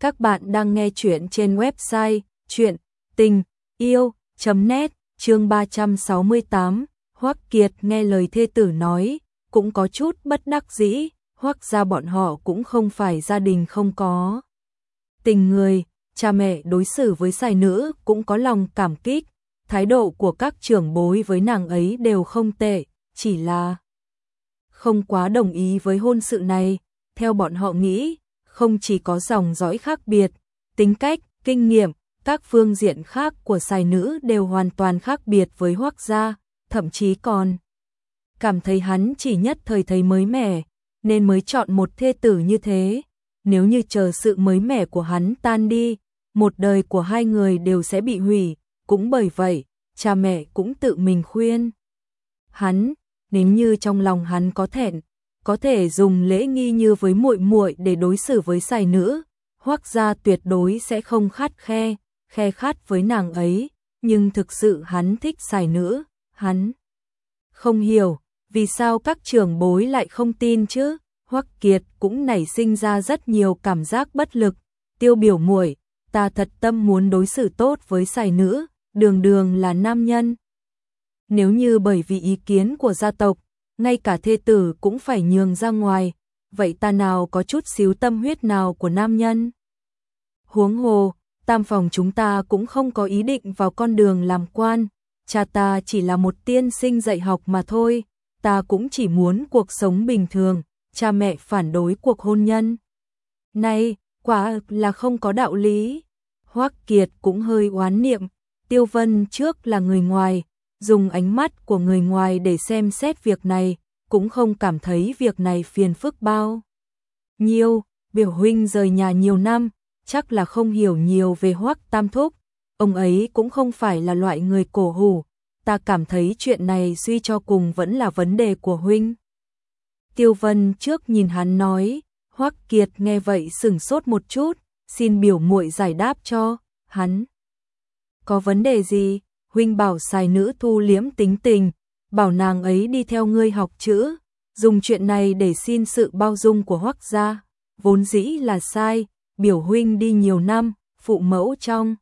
Các bạn đang nghe chuyện trên website chuyện tình yêu.net chương 368. Hoắc Kiệt nghe lời thê tử nói, cũng có chút bất đắc dĩ, Hoắc gia bọn họ cũng không phải gia đình không có. Tình người, cha mẹ đối xử với sai nữ cũng có lòng cảm kích, thái độ của các trưởng bối với nàng ấy đều không tệ, chỉ là không quá đồng ý với hôn sự này, theo bọn họ nghĩ, không chỉ có dòng dõi khác biệt, tính cách, kinh nghiệm, các phương diện khác của xài nữ đều hoàn toàn khác biệt với Hoắc gia, thậm chí còn cảm thấy hắn chỉ nhất thời thấy mới mẻ, nên mới chọn một thê tử như thế. Nếu như chờ sự mới mẻ của hắn tan đi, một đời của hai người đều sẽ bị hủy, cũng bởi vậy, cha mẹ cũng tự mình khuyên. Hắn, nếu như trong lòng hắn có thẹn, có thể dùng lễ nghi như với muội muội để đối xử với sài nữ, hoặc ra tuyệt đối sẽ không khát khe, khe khát với nàng ấy, nhưng thực sự hắn thích sài nữ, hắn. Không hiểu, vì sao các trưởng bối lại không tin chứ, Hoắc Kiệt cũng nảy sinh ra rất nhiều cảm giác bất lực, tiêu biểu muội, ta thật tâm muốn đối xử tốt với sài nữ, đường đường là nam nhân. Nếu như bởi vì ý kiến của gia tộc, ngay cả thê tử cũng phải nhường ra ngoài, vậy ta nào có chút xíu tâm huyết nào của nam nhân. Huống hồ, tam phòng chúng ta cũng không có ý định vào con đường làm quan, cha ta chỉ là một tiên sinh dạy học mà thôi, ta cũng chỉ muốn cuộc sống bình thường, cha mẹ phản đối cuộc hôn nhân. Này, quả là không có đạo lý. Hoắc Kiệt cũng hơi oán niệm, Tiêu Vân trước là người ngoài, dùng ánh mắt của người ngoài để xem xét việc này, cũng không cảm thấy việc này phiền phức bao. Nhiều, biểu huynh rời nhà nhiều năm, chắc là không hiểu nhiều về hoắc tam thúc, ông ấy cũng không phải là loại người cổ hủ, ta cảm thấy chuyện này suy cho cùng vẫn là vấn đề của huynh. Tiêu Vân trước nhìn hắn nói, Hoắc Kiệt nghe vậy sửng sốt một chút, xin biểu muội giải đáp cho, hắn. Có vấn đề gì? Huynh bảo xài nữ thu liếm tính tình, bảo nàng ấy đi theo ngươi học chữ, dùng chuyện này để xin sự bao dung của hoắc gia, vốn dĩ là sai, biểu huynh đi nhiều năm, phụ mẫu trong.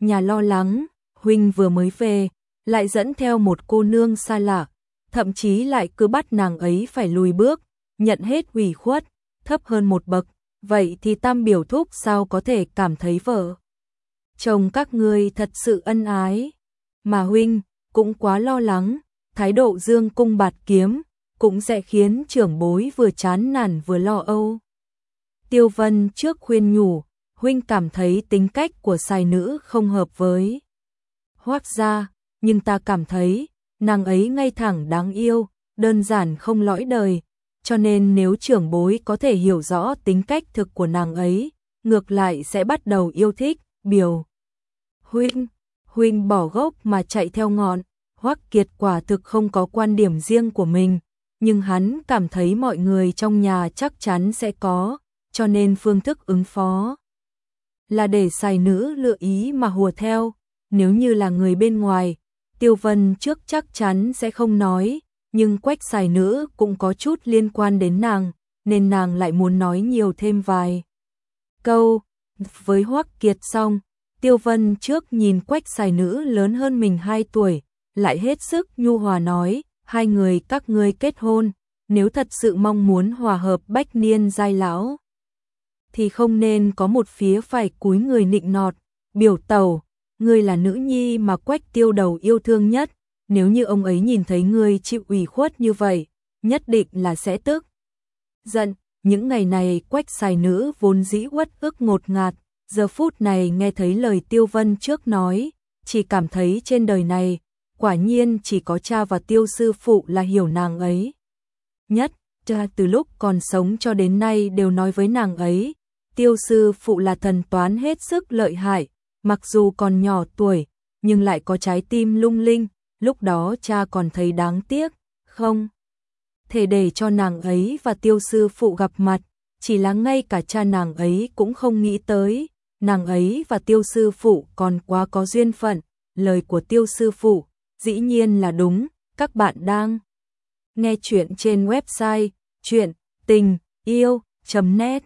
Nhà lo lắng, huynh vừa mới về, lại dẫn theo một cô nương xa lạ, thậm chí lại cứ bắt nàng ấy phải lùi bước, nhận hết ủy khuất, thấp hơn một bậc, vậy thì tam biểu thúc sao có thể cảm thấy vợ. Chồng các ngươi thật sự ân ái mà huynh cũng quá lo lắng, thái độ dương cung bạt kiếm cũng sẽ khiến trưởng bối vừa chán nản vừa lo âu. Tiêu Vân trước khuyên nhủ, huynh cảm thấy tính cách của sai nữ không hợp với Hoắc gia, nhưng ta cảm thấy nàng ấy ngay thẳng đáng yêu, đơn giản không lõi đời, cho nên nếu trưởng bối có thể hiểu rõ tính cách thực của nàng ấy, ngược lại sẽ bắt đầu yêu thích, biểu. Huynh, huynh bỏ gốc mà chạy theo ngọn, Hoắc Kiệt quả thực không có quan điểm riêng của mình, nhưng hắn cảm thấy mọi người trong nhà chắc chắn sẽ có, cho nên phương thức ứng phó là để xài nữ lựa ý mà hùa theo, nếu như là người bên ngoài, Tiêu Vân trước chắc chắn sẽ không nói, nhưng quách xài nữ cũng có chút liên quan đến nàng, nên nàng lại muốn nói nhiều thêm vài câu. Với Hoắc Kiệt xong, Tiêu Vân trước nhìn quách xài nữ lớn hơn mình 2 tuổi, lại hết sức nhu hòa nói, hai người các ngươi kết hôn, nếu thật sự mong muốn hòa hợp bách niên giai lão, thì không nên có một phía phải cúi người nịnh nọt, biểu tàu, ngươi là nữ nhi mà quách tiêu đầu yêu thương nhất, nếu như ông ấy nhìn thấy ngươi chịu ủy khuất như vậy, nhất định là sẽ tức. Giận, những ngày này quách xài nữ vốn dĩ uất ức ngột ngạt, giờ phút này nghe thấy lời Tiêu Vân trước nói, chỉ cảm thấy trên đời này, quả nhiên chỉ có cha và Tiêu sư phụ là hiểu nàng ấy. Nhất, cha từ lúc còn sống cho đến nay đều nói với nàng ấy, Tiêu sư phụ là thần toán hết sức lợi hại, mặc dù còn nhỏ tuổi, nhưng lại có trái tim lung linh, lúc đó cha còn thấy đáng tiếc, không? Thể để cho nàng ấy và tiêu sư phụ gặp mặt, chỉ là ngay cả cha nàng ấy cũng không nghĩ tới, nàng ấy và tiêu sư phụ còn quá có duyên phận, lời của tiêu sư phụ, dĩ nhiên là đúng, các bạn đang nghe chuyện trên website chuyện tình yêu.net